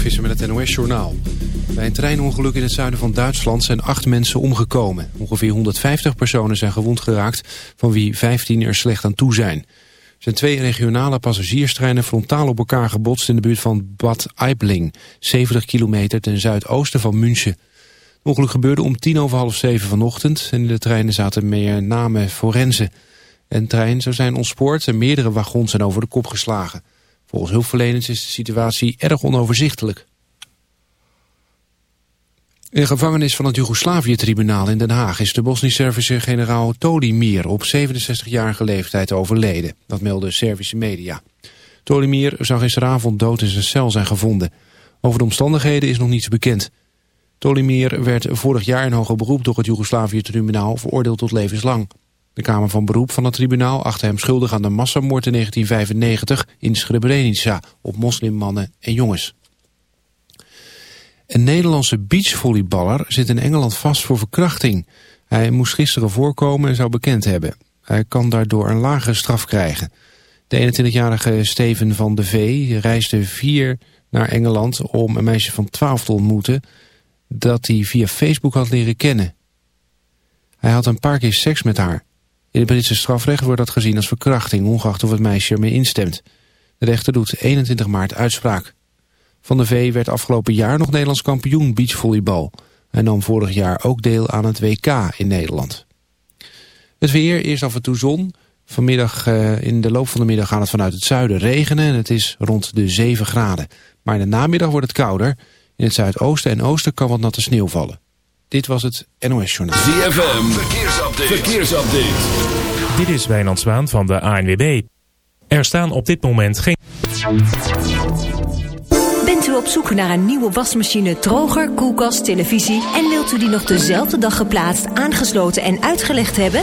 Visser met het NOS-journaal. Bij een treinongeluk in het zuiden van Duitsland zijn acht mensen omgekomen. Ongeveer 150 personen zijn gewond geraakt, van wie 15 er slecht aan toe zijn. Er zijn twee regionale passagierstreinen frontaal op elkaar gebotst... in de buurt van Bad Aibling, 70 kilometer ten zuidoosten van München. Het ongeluk gebeurde om tien over half zeven vanochtend... en in de treinen zaten meer name forensen. Een trein zou zijn ontspoord en meerdere wagons zijn over de kop geslagen... Volgens hulpverleners is de situatie erg onoverzichtelijk. In de gevangenis van het Joegoslavië-tribunaal in Den Haag... is de Bosnisch-Servische generaal Tolimir op 67-jarige leeftijd overleden. Dat melden Servische media. Tolimir zou gisteravond dood in zijn cel zijn gevonden. Over de omstandigheden is nog niets bekend. Tolimir werd vorig jaar in hoger beroep door het Joegoslavië-tribunaal... veroordeeld tot levenslang. De Kamer van Beroep van het tribunaal achtte hem schuldig aan de massamoord in 1995 in Srebrenica op moslimmannen en jongens. Een Nederlandse beachvolleyballer zit in Engeland vast voor verkrachting. Hij moest gisteren voorkomen en zou bekend hebben. Hij kan daardoor een lagere straf krijgen. De 21-jarige Steven van de V reisde vier naar Engeland om een meisje van 12 te ontmoeten... dat hij via Facebook had leren kennen. Hij had een paar keer seks met haar. In het Britse strafrecht wordt dat gezien als verkrachting, ongeacht of het meisje ermee instemt. De rechter doet 21 maart uitspraak. Van der Vee werd afgelopen jaar nog Nederlands kampioen beachvolleybal. Hij nam vorig jaar ook deel aan het WK in Nederland. Het weer, eerst af en toe zon. Vanmiddag, uh, in de loop van de middag gaat het vanuit het zuiden regenen en het is rond de 7 graden. Maar in de namiddag wordt het kouder. In het zuidoosten en oosten kan wat natte sneeuw vallen. Dit was het NOS Journaal. ZFM, verkeersupdate. verkeersupdate. Dit is Wijnand Zwaan van de ANWB. Er staan op dit moment geen... Bent u op zoek naar een nieuwe wasmachine, droger, koelkast, televisie... en wilt u die nog dezelfde dag geplaatst, aangesloten en uitgelegd hebben?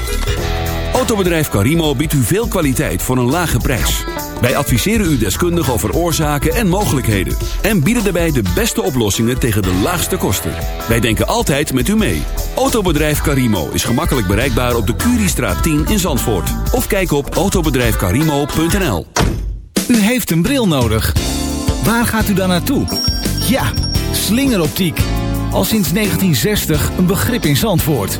Autobedrijf Carimo biedt u veel kwaliteit voor een lage prijs. Wij adviseren u deskundig over oorzaken en mogelijkheden. En bieden daarbij de beste oplossingen tegen de laagste kosten. Wij denken altijd met u mee. Autobedrijf Carimo is gemakkelijk bereikbaar op de Curiestraat 10 in Zandvoort. Of kijk op autobedrijfcarimo.nl U heeft een bril nodig. Waar gaat u dan naartoe? Ja, slingeroptiek. Al sinds 1960 een begrip in Zandvoort.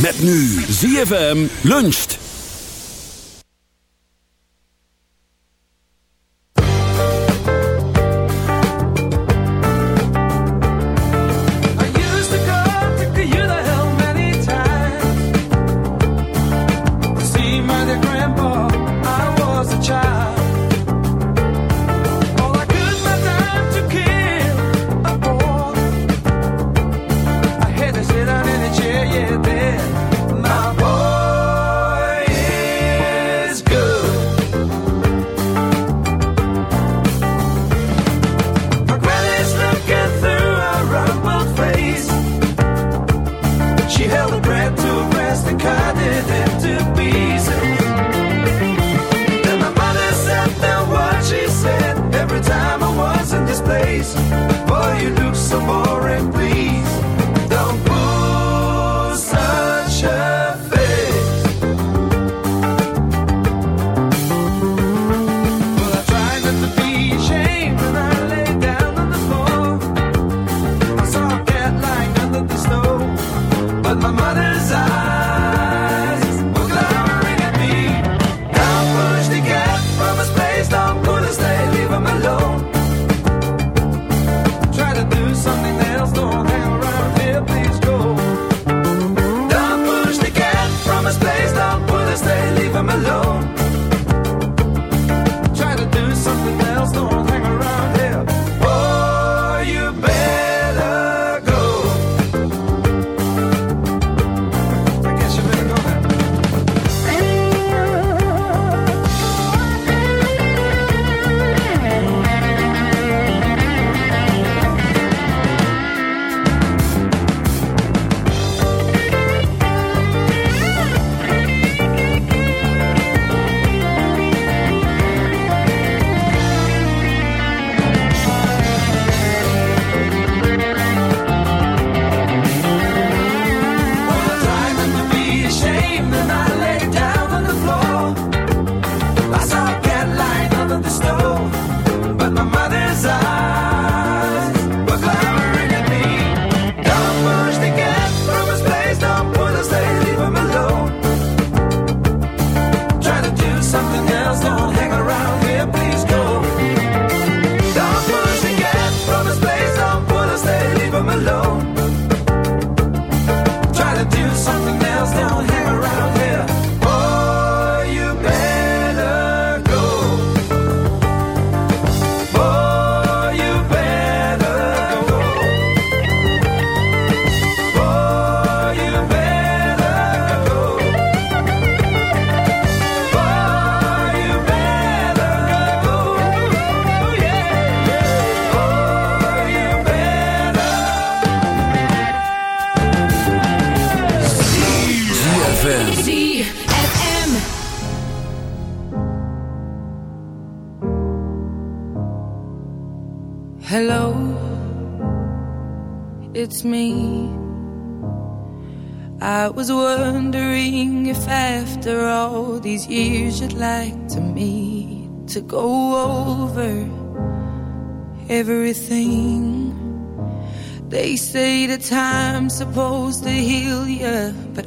Met nu ZFM luncht.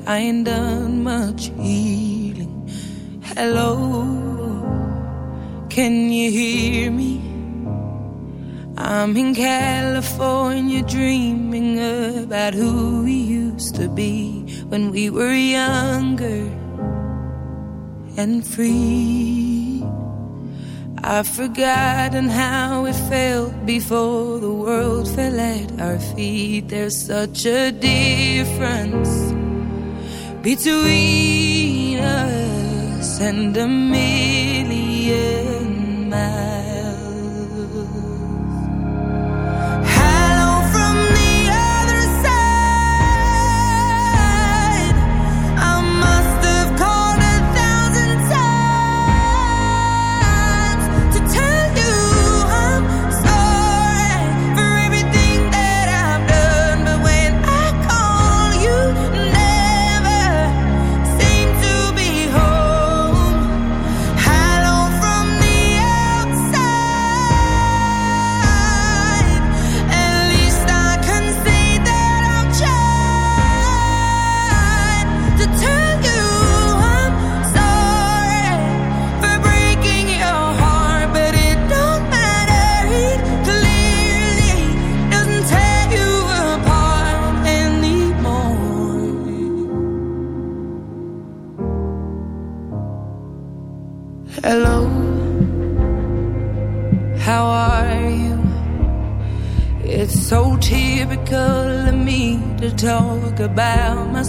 I ain't done much healing. Hello, can you hear me? I'm in California dreaming about who we used to be when we were younger and free. I've forgotten how it felt before the world fell at our feet. There's such a difference between us and a million miles.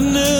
I knew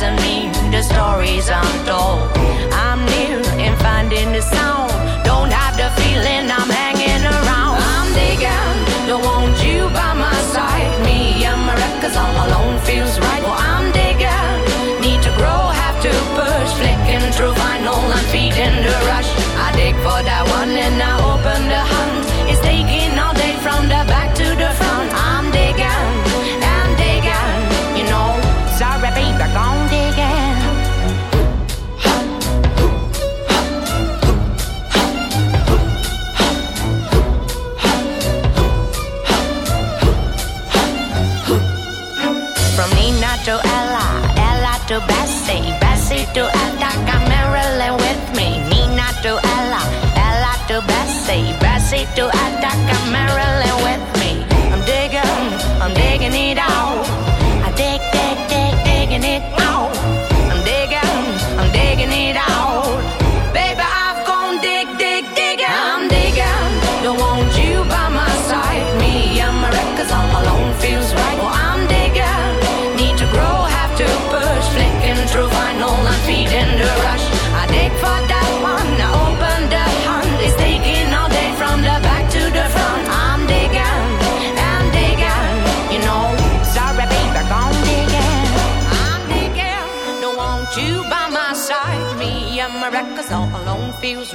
doesn't mean the stories I'm told. I'm new in finding the sound. Don't have the feeling I'm. Aceito Atacama.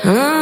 Mm.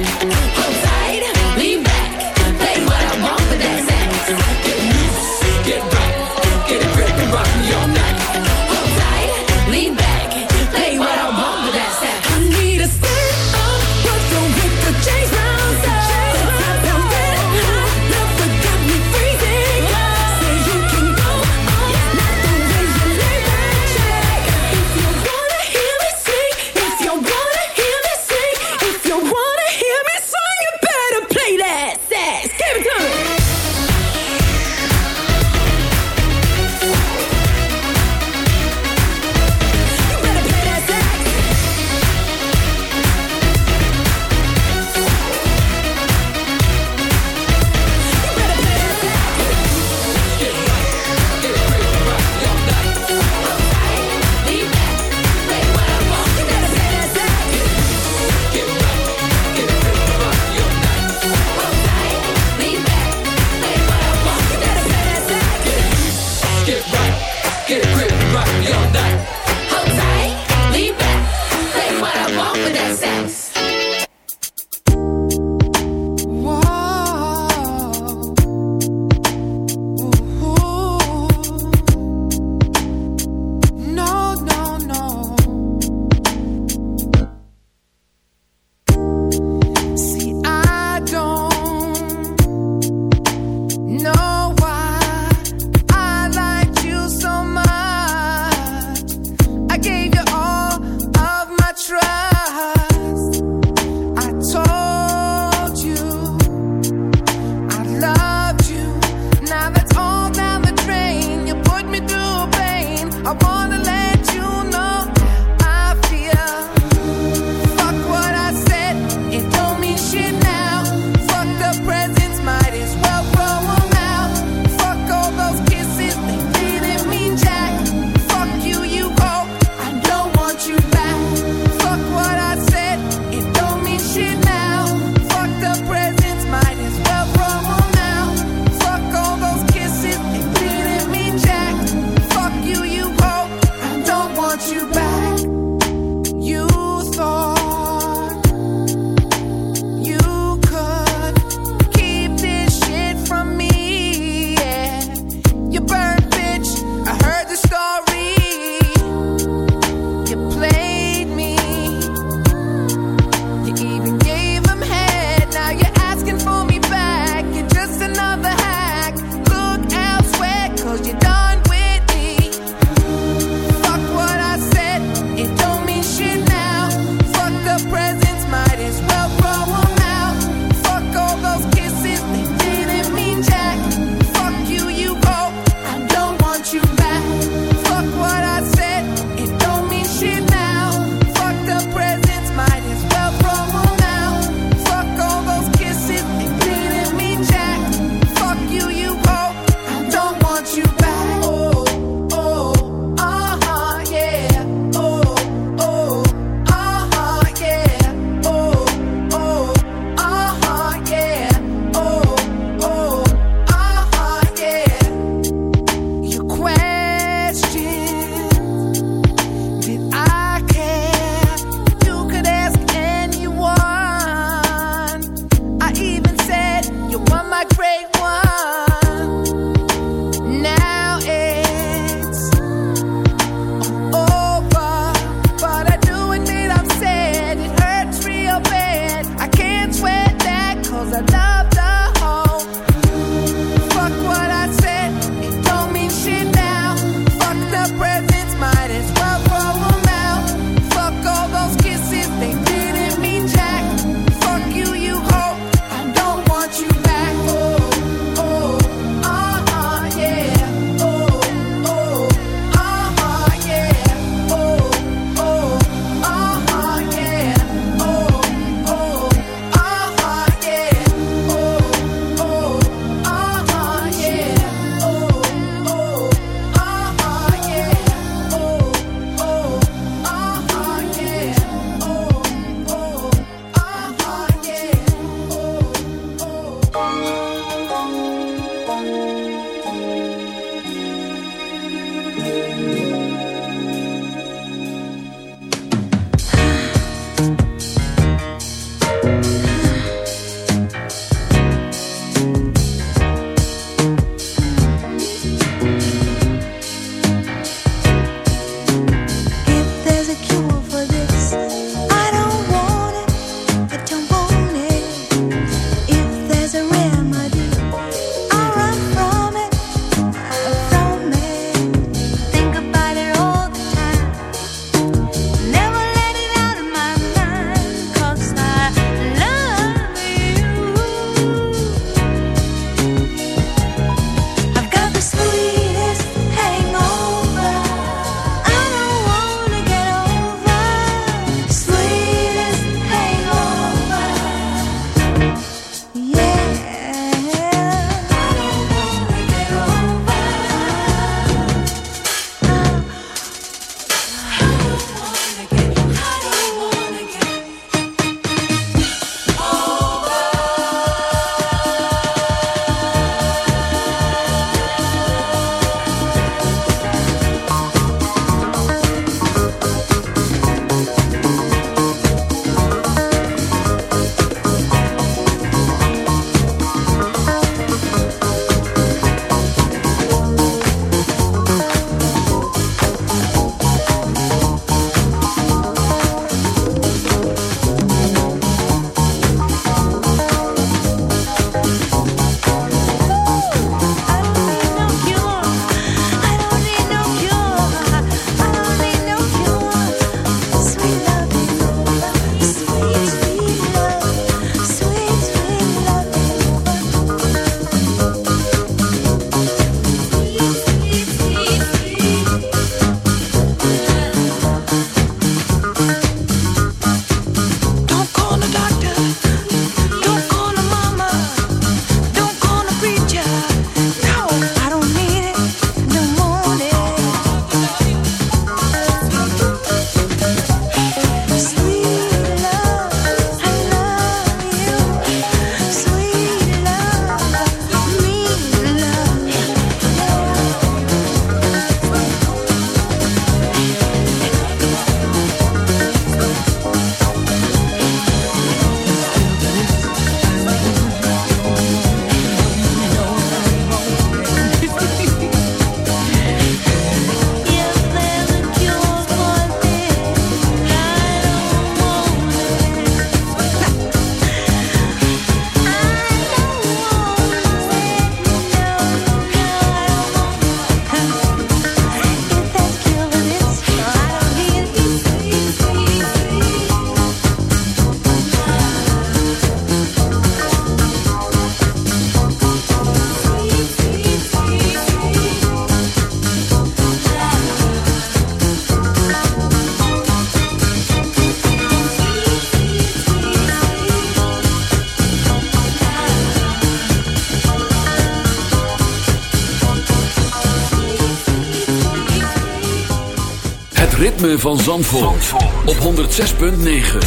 Van Zandvoort, op 106.9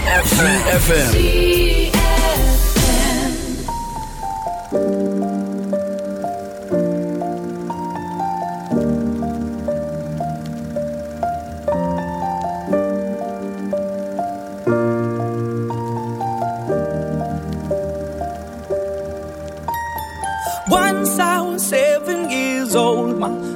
CFFM Once I was seven old,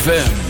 ZFM.